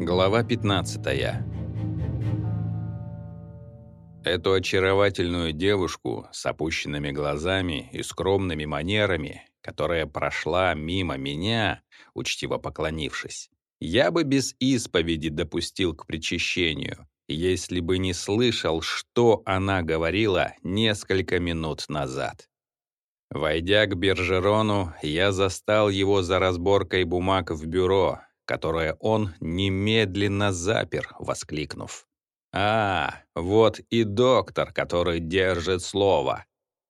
Глава 15 Эту очаровательную девушку с опущенными глазами и скромными манерами, которая прошла мимо меня, учтиво поклонившись, я бы без исповеди допустил к причащению, если бы не слышал, что она говорила несколько минут назад. Войдя к Бержерону, я застал его за разборкой бумаг в бюро, которое он немедленно запер, воскликнув. «А, вот и доктор, который держит слово».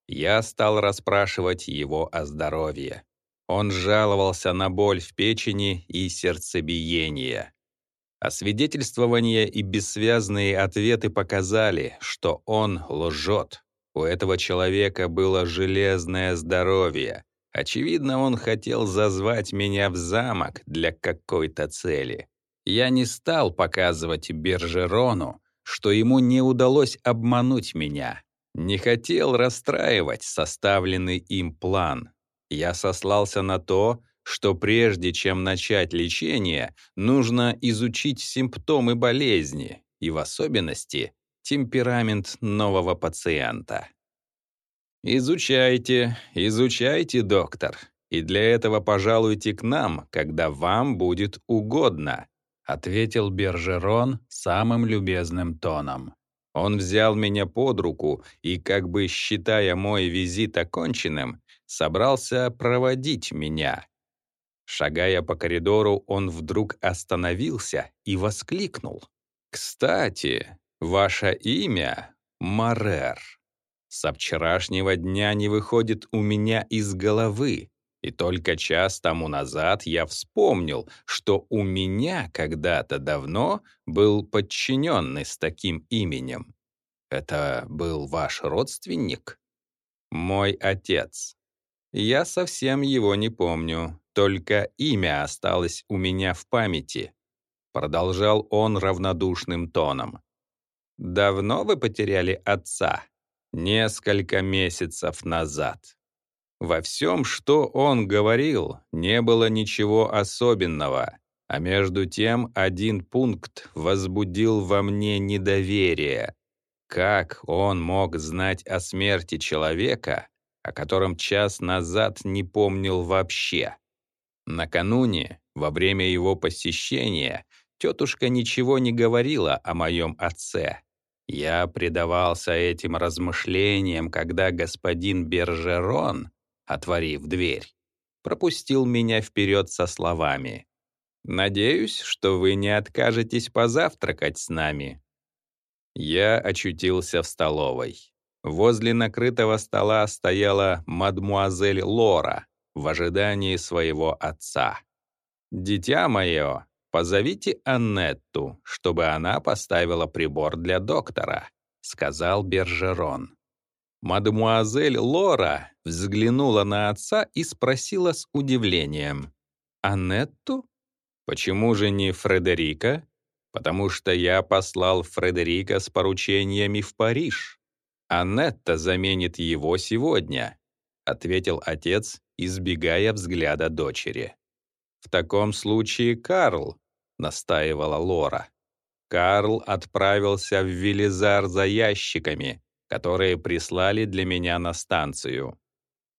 Я стал расспрашивать его о здоровье. Он жаловался на боль в печени и сердцебиение. Освидетельствования и бессвязные ответы показали, что он лжет. У этого человека было железное здоровье, Очевидно, он хотел зазвать меня в замок для какой-то цели. Я не стал показывать Бержерону, что ему не удалось обмануть меня. Не хотел расстраивать составленный им план. Я сослался на то, что прежде чем начать лечение, нужно изучить симптомы болезни и в особенности темперамент нового пациента. «Изучайте, изучайте, доктор, и для этого пожалуйте к нам, когда вам будет угодно», ответил Бержерон самым любезным тоном. Он взял меня под руку и, как бы считая мой визит оконченным, собрался проводить меня. Шагая по коридору, он вдруг остановился и воскликнул. «Кстати, ваше имя — Марер». Со вчерашнего дня не выходит у меня из головы. И только час тому назад я вспомнил, что у меня когда-то давно был подчиненный с таким именем. Это был ваш родственник? Мой отец. Я совсем его не помню, только имя осталось у меня в памяти. Продолжал он равнодушным тоном. Давно вы потеряли отца? Несколько месяцев назад. Во всем, что он говорил, не было ничего особенного, а между тем один пункт возбудил во мне недоверие. Как он мог знать о смерти человека, о котором час назад не помнил вообще? Накануне, во время его посещения, тетушка ничего не говорила о моем отце, я предавался этим размышлениям, когда господин Бержерон, отворив дверь, пропустил меня вперед со словами «Надеюсь, что вы не откажетесь позавтракать с нами». Я очутился в столовой. Возле накрытого стола стояла мадмуазель Лора в ожидании своего отца. «Дитя мое», «Позовите Аннетту, чтобы она поставила прибор для доктора», — сказал Бержерон. Мадемуазель Лора взглянула на отца и спросила с удивлением. «Аннетту? Почему же не Фредерика? Потому что я послал Фредерика с поручениями в Париж. Аннетта заменит его сегодня», — ответил отец, избегая взгляда дочери. «В таком случае Карл», — настаивала Лора. Карл отправился в Велизар за ящиками, которые прислали для меня на станцию.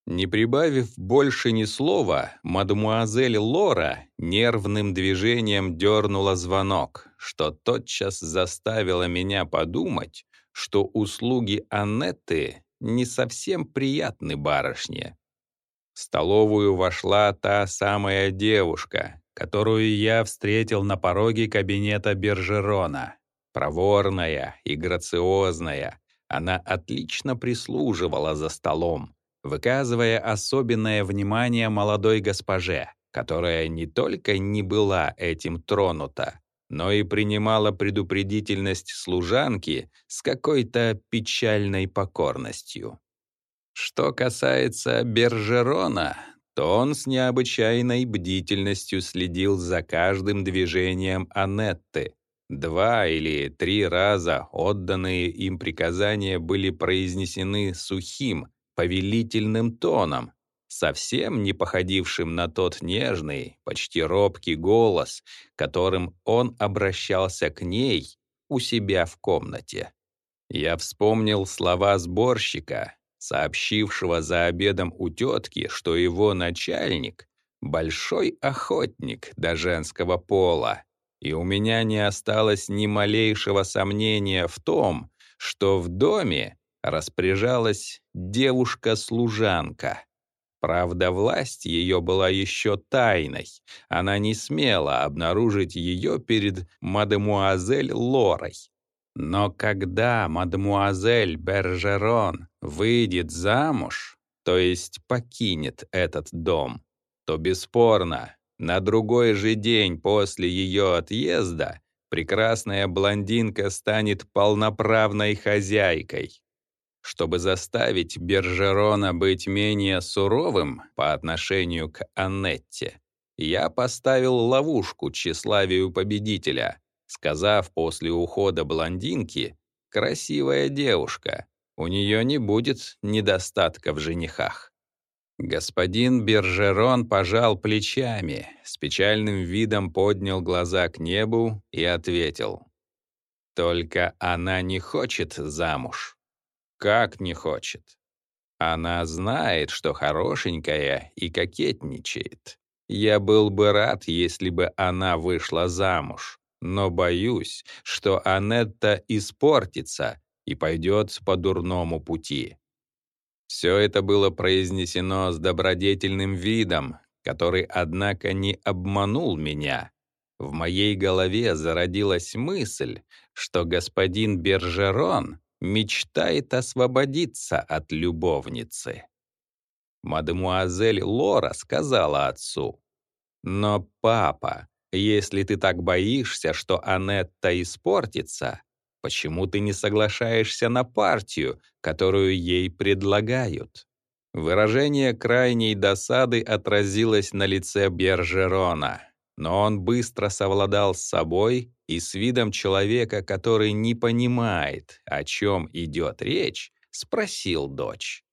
Не прибавив больше ни слова, мадемуазель Лора нервным движением дернула звонок, что тотчас заставило меня подумать, что услуги Аннетты не совсем приятны барышне. В столовую вошла та самая девушка, которую я встретил на пороге кабинета Бержерона. Проворная и грациозная, она отлично прислуживала за столом, выказывая особенное внимание молодой госпоже, которая не только не была этим тронута, но и принимала предупредительность служанки с какой-то печальной покорностью. Что касается Бержерона, то он с необычайной бдительностью следил за каждым движением Анетты. Два или три раза отданные им приказания были произнесены сухим, повелительным тоном, совсем не походившим на тот нежный, почти робкий голос, которым он обращался к ней у себя в комнате. Я вспомнил слова сборщика, сообщившего за обедом у тетки, что его начальник — большой охотник до женского пола, и у меня не осталось ни малейшего сомнения в том, что в доме распоряжалась девушка-служанка. Правда, власть ее была еще тайной. Она не смела обнаружить ее перед мадемуазель Лорой. Но когда мадемуазель Бержерон выйдет замуж, то есть покинет этот дом, то бесспорно, на другой же день после ее отъезда прекрасная блондинка станет полноправной хозяйкой. Чтобы заставить Бержерона быть менее суровым по отношению к Аннетте, я поставил ловушку тщеславию победителя, сказав после ухода блондинки «красивая девушка, у нее не будет недостатка в женихах». Господин Бержерон пожал плечами, с печальным видом поднял глаза к небу и ответил. «Только она не хочет замуж». Как не хочет? Она знает, что хорошенькая и кокетничает. Я был бы рад, если бы она вышла замуж, но боюсь, что Анетта испортится и пойдет по дурному пути. Все это было произнесено с добродетельным видом, который, однако, не обманул меня. В моей голове зародилась мысль, что господин Бержерон мечтает освободиться от любовницы. Мадемуазель Лора сказала отцу, «Но, папа, если ты так боишься, что Анетта испортится, почему ты не соглашаешься на партию, которую ей предлагают?» Выражение крайней досады отразилось на лице Бержерона, но он быстро совладал с собой и с видом человека, который не понимает, о чем идет речь, спросил дочь.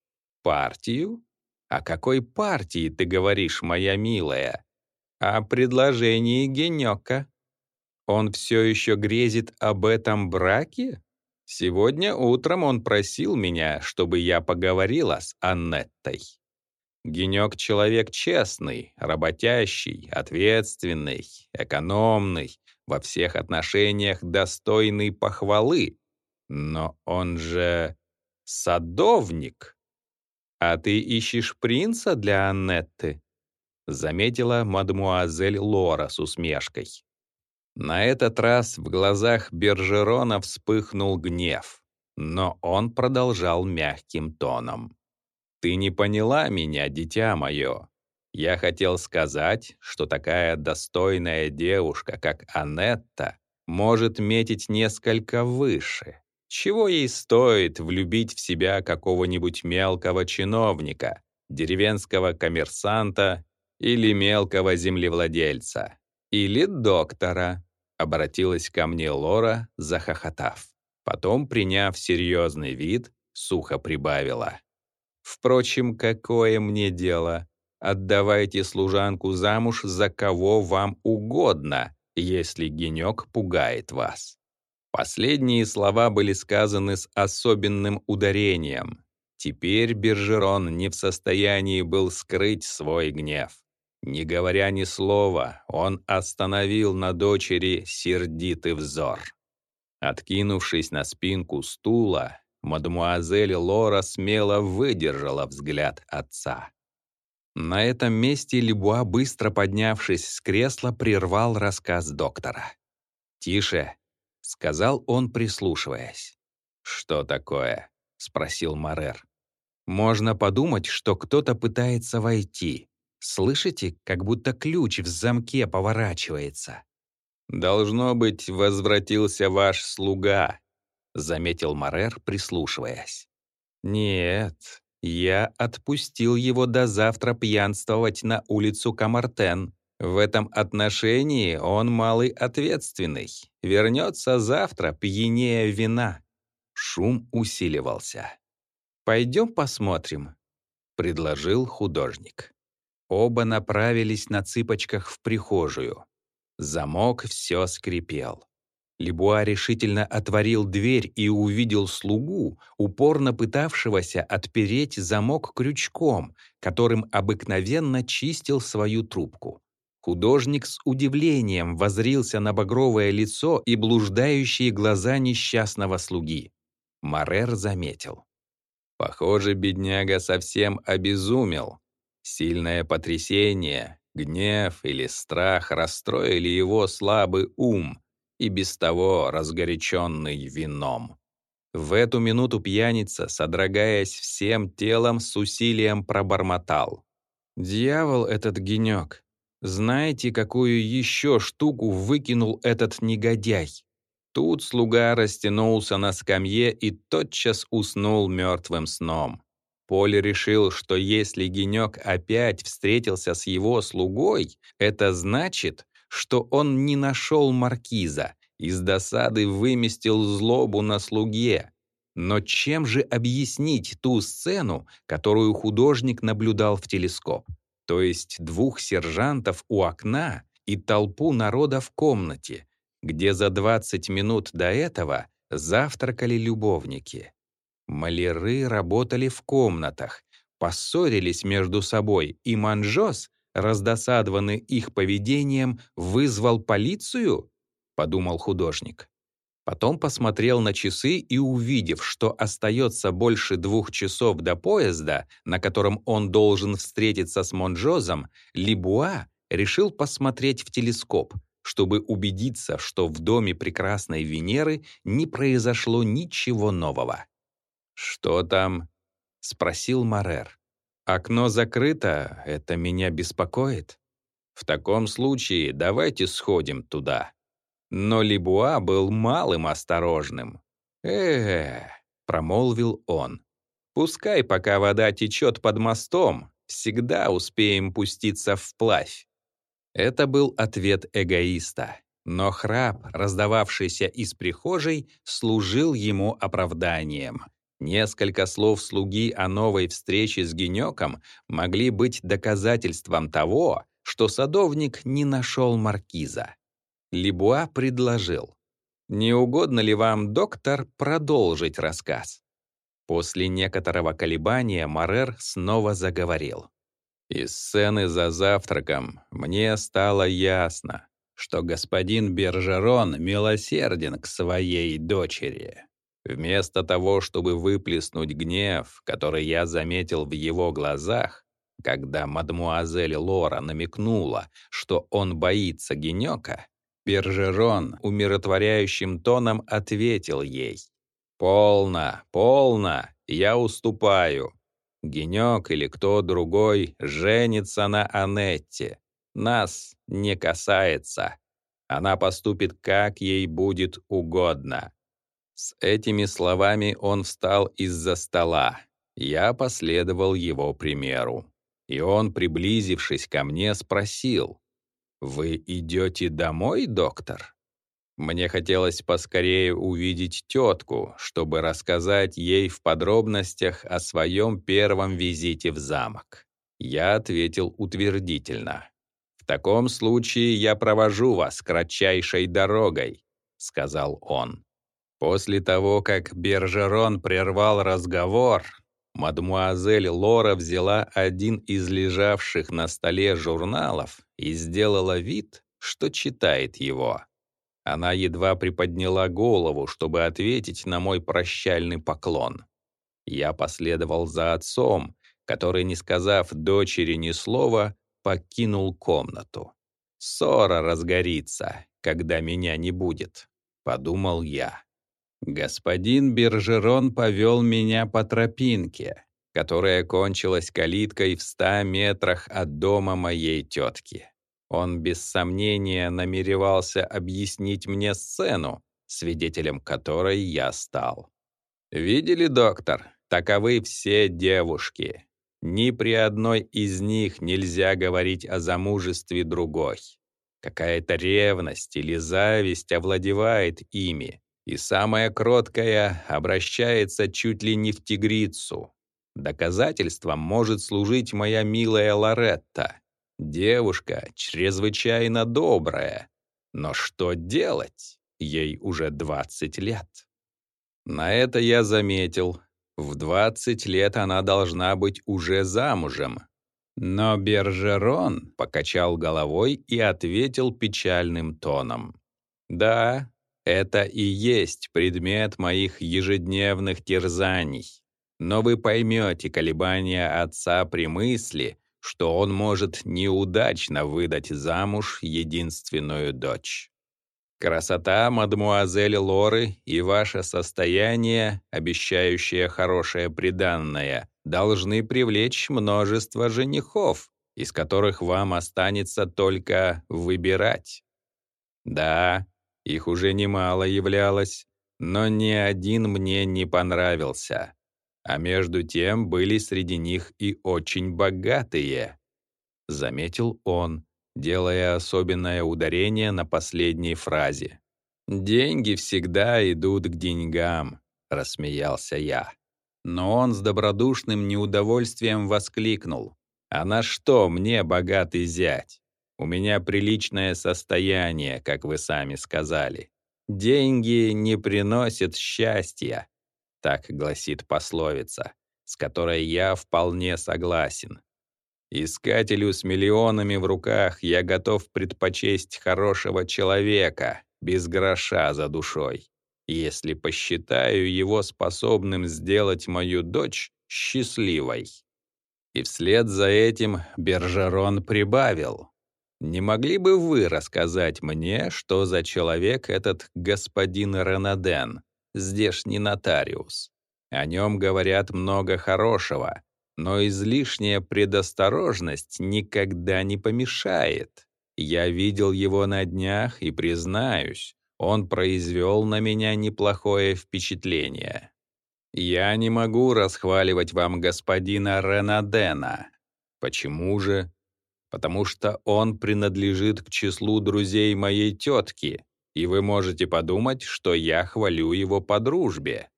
«Партию? О какой партии ты говоришь, моя милая? О предложении Генёка. Он все еще грезит об этом браке? Сегодня утром он просил меня, чтобы я поговорила с Аннеттой. Генек человек честный, работящий, ответственный, экономный, во всех отношениях достойный похвалы. Но он же садовник. А ты ищешь принца для Аннетты? Заметила мадмуазель Лора с усмешкой. На этот раз в глазах Бержерона вспыхнул гнев, но он продолжал мягким тоном. «Ты не поняла меня, дитя мое. Я хотел сказать, что такая достойная девушка, как Анетта, может метить несколько выше. Чего ей стоит влюбить в себя какого-нибудь мелкого чиновника, деревенского коммерсанта или мелкого землевладельца? Или доктора?» Обратилась ко мне Лора, захохотав. Потом, приняв серьезный вид, сухо прибавила. «Впрочем, какое мне дело? Отдавайте служанку замуж за кого вам угодно, если генек пугает вас. Последние слова были сказаны с особенным ударением. Теперь Бержерон не в состоянии был скрыть свой гнев. Не говоря ни слова, он остановил на дочери сердитый взор. Откинувшись на спинку стула, мадемуазель Лора смело выдержала взгляд отца. На этом месте Лебуа, быстро поднявшись с кресла, прервал рассказ доктора. «Тише», — сказал он, прислушиваясь. «Что такое?» — спросил Марер. «Можно подумать, что кто-то пытается войти. Слышите, как будто ключ в замке поворачивается?» «Должно быть, возвратился ваш слуга», — заметил Марер, прислушиваясь. «Нет, я отпустил его до завтра пьянствовать на улицу Камартен. В этом отношении он малый ответственный. Вернется завтра пьянее вина. Шум усиливался. «Пойдем посмотрим». — предложил художник. Оба направились на цыпочках в прихожую. Замок все скрипел. Лебуа решительно отворил дверь и увидел слугу, упорно пытавшегося отпереть замок крючком, которым обыкновенно чистил свою трубку. Художник с удивлением возрился на багровое лицо и блуждающие глаза несчастного слуги. Марер заметил. Похоже, бедняга совсем обезумел. Сильное потрясение, гнев или страх расстроили его слабый ум, и без того разгоряченный вином. В эту минуту пьяница, содрогаясь всем телом, с усилием пробормотал. «Дьявол этот генек! Знаете, какую еще штуку выкинул этот негодяй?» Тут слуга растянулся на скамье и тотчас уснул мертвым сном. Поль решил, что если Генек опять встретился с его слугой, это значит, что он не нашел маркиза и с досады выместил злобу на слуге. Но чем же объяснить ту сцену, которую художник наблюдал в телескоп? То есть двух сержантов у окна и толпу народа в комнате, где за 20 минут до этого завтракали любовники. Маляры работали в комнатах, поссорились между собой, и Манжос, раздосадованный их поведением, вызвал полицию? Подумал художник. Потом посмотрел на часы и, увидев, что остается больше двух часов до поезда, на котором он должен встретиться с Монжозом, Либуа решил посмотреть в телескоп — чтобы убедиться, что в доме прекрасной Венеры не произошло ничего нового. «Что там?» — спросил Марер. «Окно закрыто, это меня беспокоит. В таком случае давайте сходим туда». Но Либуа был малым осторожным. э, -э промолвил он. «Пускай, пока вода течет под мостом, всегда успеем пуститься вплавь. Это был ответ эгоиста. Но храп, раздававшийся из прихожей, служил ему оправданием. Несколько слов слуги о новой встрече с Генеком могли быть доказательством того, что садовник не нашел маркиза. Либуа предложил. «Не угодно ли вам, доктор, продолжить рассказ?» После некоторого колебания Марер снова заговорил. Из сцены за завтраком мне стало ясно, что господин Бержерон милосерден к своей дочери. Вместо того, чтобы выплеснуть гнев, который я заметил в его глазах, когда мадмуазель Лора намекнула, что он боится генёка, Бержерон умиротворяющим тоном ответил ей. «Полно, полно, я уступаю. Генек или кто другой женится на Анетте. Нас не касается. Она поступит, как ей будет угодно. С этими словами он встал из-за стола. Я последовал его примеру. И он, приблизившись ко мне, спросил, «Вы идете домой, доктор?» Мне хотелось поскорее увидеть тетку, чтобы рассказать ей в подробностях о своем первом визите в замок. Я ответил утвердительно. «В таком случае я провожу вас кратчайшей дорогой», — сказал он. После того, как Бержерон прервал разговор, мадмуазель Лора взяла один из лежавших на столе журналов и сделала вид, что читает его. Она едва приподняла голову, чтобы ответить на мой прощальный поклон. Я последовал за отцом, который, не сказав дочери ни слова, покинул комнату. «Ссора разгорится, когда меня не будет», — подумал я. Господин Бержерон повел меня по тропинке, которая кончилась калиткой в ста метрах от дома моей тетки. Он без сомнения намеревался объяснить мне сцену, свидетелем которой я стал. «Видели, доктор? Таковы все девушки. Ни при одной из них нельзя говорить о замужестве другой. Какая-то ревность или зависть овладевает ими, и самая кроткая обращается чуть ли не в тигрицу. Доказательством может служить моя милая Лоретта. Девушка чрезвычайно добрая. Но что делать? Ей уже 20 лет. На это я заметил. В 20 лет она должна быть уже замужем. Но Бержерон покачал головой и ответил печальным тоном. «Да, это и есть предмет моих ежедневных терзаний. Но вы поймете колебания отца при мысли, что он может неудачно выдать замуж единственную дочь. Красота мадмуазель Лоры и ваше состояние, обещающее хорошее приданное, должны привлечь множество женихов, из которых вам останется только выбирать. Да, их уже немало являлось, но ни один мне не понравился. А между тем были среди них и очень богатые. Заметил он, делая особенное ударение на последней фразе. «Деньги всегда идут к деньгам», — рассмеялся я. Но он с добродушным неудовольствием воскликнул. «А на что мне богатый зять? У меня приличное состояние, как вы сами сказали. Деньги не приносят счастья. Так гласит пословица, с которой я вполне согласен. Искателю с миллионами в руках я готов предпочесть хорошего человека, без гроша за душой, если посчитаю его способным сделать мою дочь счастливой. И вслед за этим Бержерон прибавил. «Не могли бы вы рассказать мне, что за человек этот господин Ренаден, здешний нотариус. О нем говорят много хорошего, но излишняя предосторожность никогда не помешает. Я видел его на днях и, признаюсь, он произвел на меня неплохое впечатление. Я не могу расхваливать вам господина Ренадена. Почему же? Потому что он принадлежит к числу друзей моей тетки, и вы можете подумать, что я хвалю его по дружбе.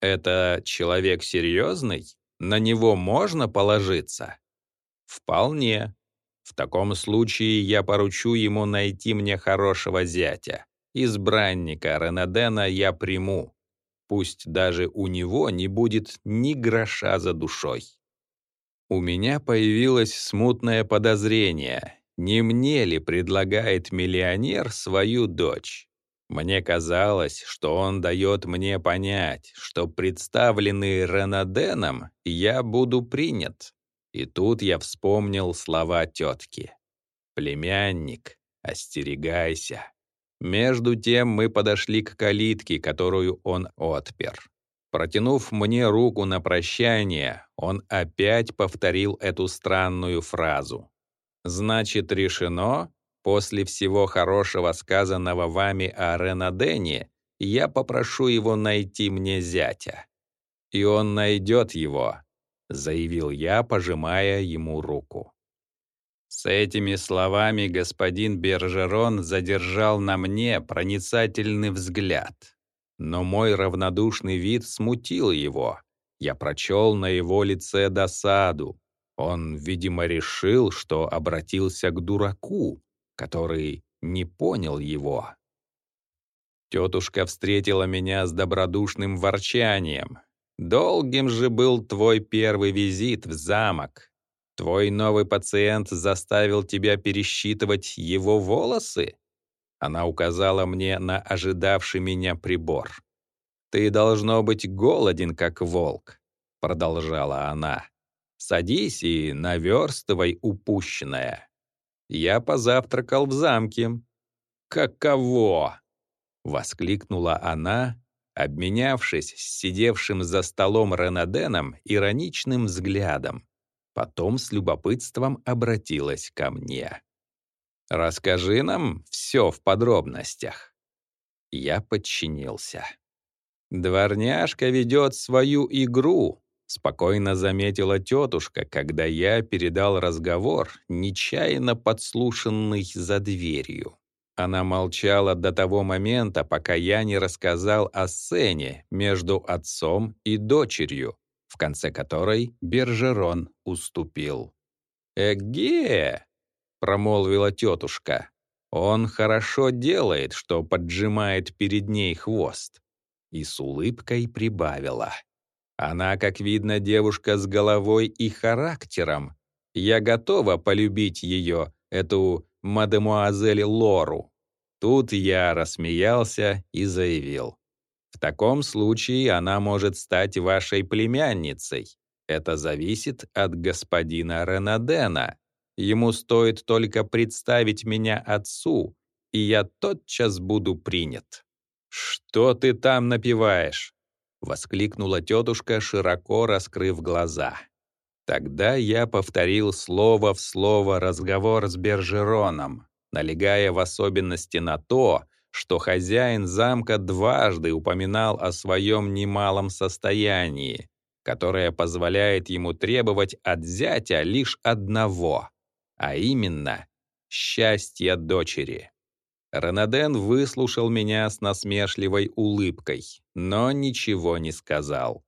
Это человек серьезный? На него можно положиться? Вполне. В таком случае я поручу ему найти мне хорошего зятя. Избранника Ренадена я приму. Пусть даже у него не будет ни гроша за душой. У меня появилось смутное подозрение, не мне ли предлагает миллионер свою дочь? Мне казалось, что он дает мне понять, что представленный Ренаденом я буду принят. И тут я вспомнил слова тетки. «Племянник, остерегайся». Между тем мы подошли к калитке, которую он отпер. Протянув мне руку на прощание, он опять повторил эту странную фразу. Значит, решено, после всего хорошего сказанного вами о Ренадене, я попрошу его найти мне зятя. И он найдет его, заявил я, пожимая ему руку. С этими словами господин Бержерон задержал на мне проницательный взгляд. Но мой равнодушный вид смутил его. Я прочел на его лице досаду, он, видимо, решил, что обратился к дураку, который не понял его. Тетушка встретила меня с добродушным ворчанием. «Долгим же был твой первый визит в замок. Твой новый пациент заставил тебя пересчитывать его волосы?» Она указала мне на ожидавший меня прибор. «Ты, должно быть, голоден, как волк», — продолжала она. Садись и наверстывай упущенное. Я позавтракал в замке. Каково? Воскликнула она, обменявшись с сидевшим за столом Ренаденом ироничным взглядом. Потом с любопытством обратилась ко мне. «Расскажи нам все в подробностях». Я подчинился. «Дворняжка ведет свою игру», Спокойно заметила тетушка, когда я передал разговор, нечаянно подслушанный за дверью. Она молчала до того момента, пока я не рассказал о сцене между отцом и дочерью, в конце которой Бержерон уступил. «Эге!» — промолвила тетушка. «Он хорошо делает, что поджимает перед ней хвост». И с улыбкой прибавила. «Она, как видно, девушка с головой и характером. Я готова полюбить ее, эту мадемуазель Лору». Тут я рассмеялся и заявил. «В таком случае она может стать вашей племянницей. Это зависит от господина Ренадена. Ему стоит только представить меня отцу, и я тотчас буду принят». «Что ты там напиваешь?» — воскликнула тетушка, широко раскрыв глаза. Тогда я повторил слово в слово разговор с Бержероном, налегая в особенности на то, что хозяин замка дважды упоминал о своем немалом состоянии, которое позволяет ему требовать от зятя лишь одного, а именно счастья дочери. Ранаден выслушал меня с насмешливой улыбкой, но ничего не сказал.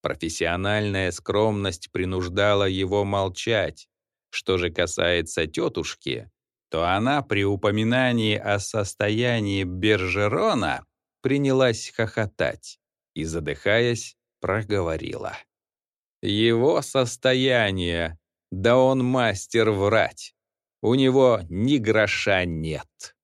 Профессиональная скромность принуждала его молчать. Что же касается тетушки, то она при упоминании о состоянии Бержерона принялась хохотать и, задыхаясь, проговорила. «Его состояние, да он мастер врать. У него ни гроша нет».